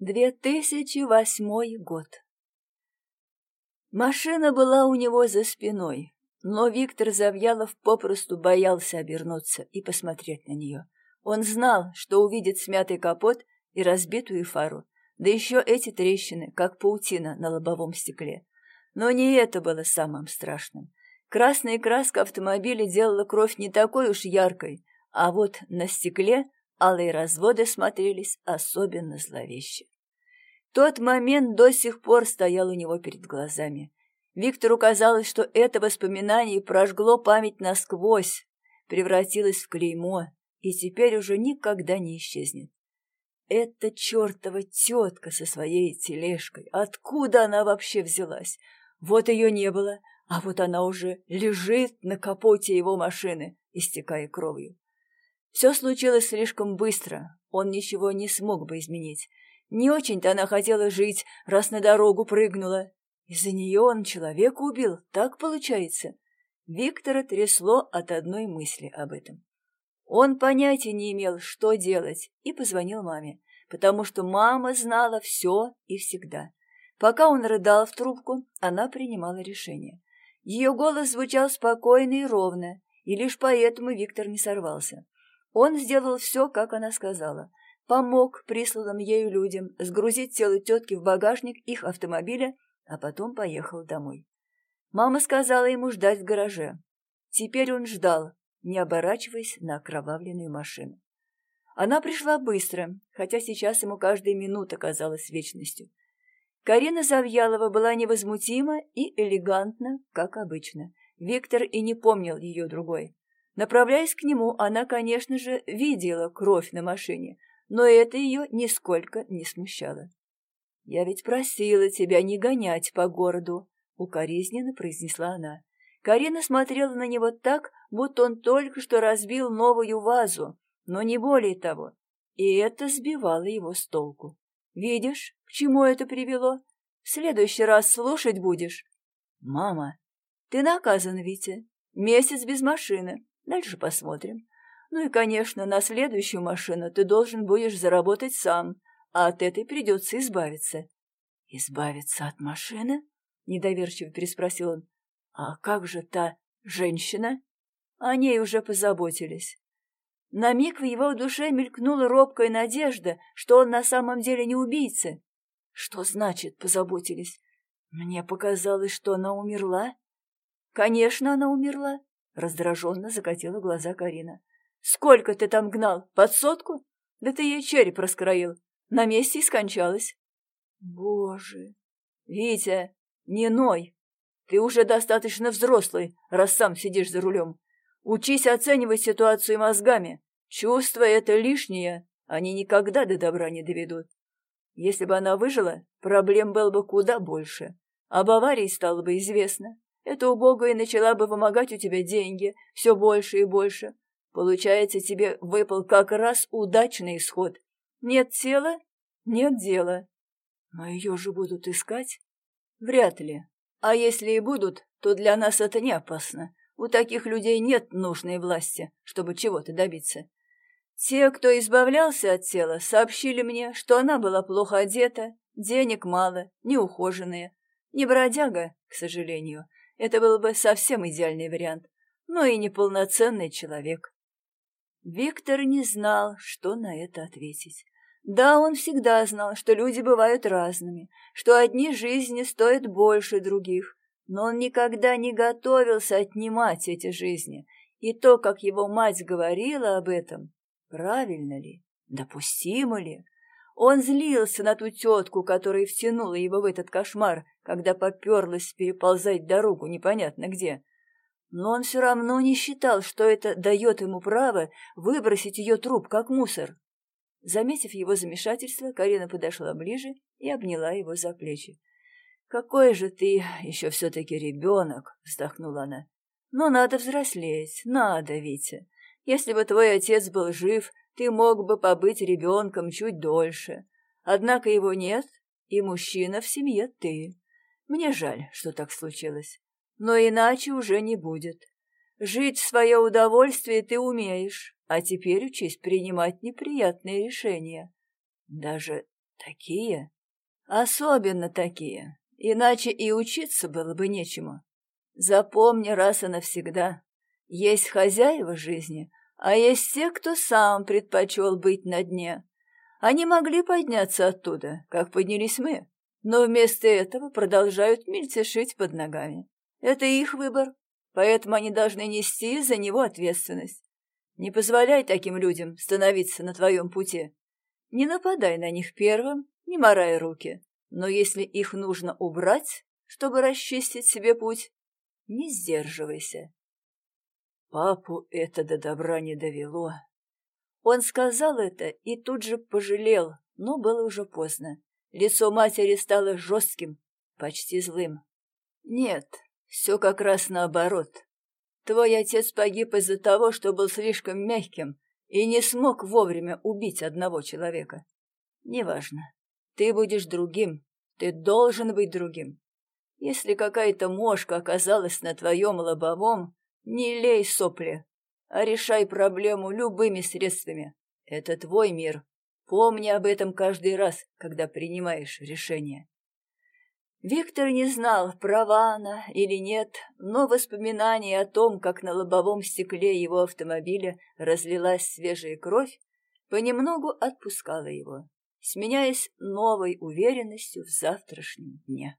2008 год. Машина была у него за спиной, но Виктор Завьялов попросту боялся обернуться и посмотреть на нее. Он знал, что увидит смятый капот и разбитую фару, да еще эти трещины, как паутина на лобовом стекле. Но не это было самым страшным. Красная краска автомобиля делала кровь не такой уж яркой, а вот на стекле алые разводы смотрелись особенно зловеще. Тот момент до сих пор стоял у него перед глазами. Виктору казалось, что это воспоминание прожгло память насквозь, превратилось в клеймо и теперь уже никогда не исчезнет. Эта чертова тетка со своей тележкой, откуда она вообще взялась? Вот ее не было, а вот она уже лежит на капоте его машины, истекая кровью. Все случилось слишком быстро, он ничего не смог бы изменить. Не очень-то она хотела жить, раз на дорогу прыгнула. Из-за нее он человека убил, так получается. Виктора трясло от одной мысли об этом. Он понятия не имел, что делать, и позвонил маме, потому что мама знала все и всегда. Пока он рыдал в трубку, она принимала решение. Ее голос звучал спокойно и ровно, и лишь поэтому Виктор не сорвался. Он сделал все, как она сказала — помог присланным ею людям сгрузить тело тетки в багажник их автомобиля, а потом поехал домой. Мама сказала ему ждать в гараже. Теперь он ждал, не оборачиваясь на окровавленную машину. Она пришла быстро, хотя сейчас ему каждая минута казалась вечностью. Карина Завьялова была невозмутима и элегантна, как обычно. Виктор и не помнил ее другой. Направляясь к нему, она, конечно же, видела кровь на машине, но это ее нисколько не смущало. «Я ведь просила тебя не гонять по городу», — укоризненно произнесла она. Карина смотрела на него так, будто он только что разбил новую вазу, но не более того. И это сбивало его с толку. «Видишь, к чему это привело? В следующий раз слушать будешь». «Мама, ты наказан, Витя. Месяц без машины. Дальше посмотрим. Ну и, конечно, на следующую машину ты должен будешь заработать сам, а от этой придется избавиться. — Избавиться от машины? — недоверчиво переспросил он. — А как же та женщина? О ней уже позаботились. На миг в его душе мелькнула робкая надежда, что он на самом деле не убийца. Что значит «позаботились»? Мне показалось, что она умерла. Конечно, она умерла, — раздраженно закатила глаза Карина. Сколько ты там гнал? Под сотку? Да ты ей череп раскроил. На месте и скончалась. Боже! Витя, не ной. Ты уже достаточно взрослый, раз сам сидишь за рулем. Учись оценивать ситуацию мозгами. Чувства — это лишнее, они никогда до добра не доведут. Если бы она выжила, проблем было бы куда больше. Об аварии стало бы известно. Эта убогая начала бы вымогать у тебя деньги, все больше и больше. Получается, тебе выпал как раз удачный исход. Нет тела — нет дела. Но ее же будут искать? Вряд ли. А если и будут, то для нас это не опасно. У таких людей нет нужной власти, чтобы чего-то добиться. Те, кто избавлялся от тела, сообщили мне, что она была плохо одета, денег мало, неухоженная. Не бродяга, к сожалению. Это был бы совсем идеальный вариант. Но и неполноценный человек. Виктор не знал, что на это ответить. Да, он всегда знал, что люди бывают разными, что одни жизни стоят больше других, но он никогда не готовился отнимать эти жизни, и то, как его мать говорила об этом, правильно ли, допустимо ли? Он злился на ту тетку, которая втянула его в этот кошмар, когда поперлась переползать дорогу непонятно где но он все равно не считал, что это дает ему право выбросить ее труп, как мусор. Заметив его замешательство, Карина подошла ближе и обняла его за плечи. «Какой же ты еще все-таки ребенок!» — вздохнула она. «Но надо взрослеть, надо, Витя. Если бы твой отец был жив, ты мог бы побыть ребенком чуть дольше. Однако его нет, и мужчина в семье ты. Мне жаль, что так случилось но иначе уже не будет. Жить в свое удовольствие ты умеешь, а теперь учись принимать неприятные решения. Даже Такие? Особенно такие. Иначе и учиться было бы нечему. Запомни раз и навсегда. Есть хозяева жизни, а есть те, кто сам предпочел быть на дне. Они могли подняться оттуда, как поднялись мы, но вместо этого продолжают мельтешить под ногами. Это их выбор, поэтому они должны нести за него ответственность. Не позволяй таким людям становиться на твоем пути. Не нападай на них первым, не морай руки. Но если их нужно убрать, чтобы расчистить себе путь, не сдерживайся. Папу это до добра не довело. Он сказал это и тут же пожалел, но было уже поздно. Лицо матери стало жестким, почти злым. Нет, все как раз наоборот. Твой отец погиб из-за того, что был слишком мягким и не смог вовремя убить одного человека. Неважно. Ты будешь другим. Ты должен быть другим. Если какая-то мошка оказалась на твоем лобовом, не лей сопли, а решай проблему любыми средствами. Это твой мир. Помни об этом каждый раз, когда принимаешь решение. Виктор не знал, права она или нет, но воспоминание о том, как на лобовом стекле его автомобиля разлилась свежая кровь, понемногу отпускало его, сменяясь новой уверенностью в завтрашнем дне.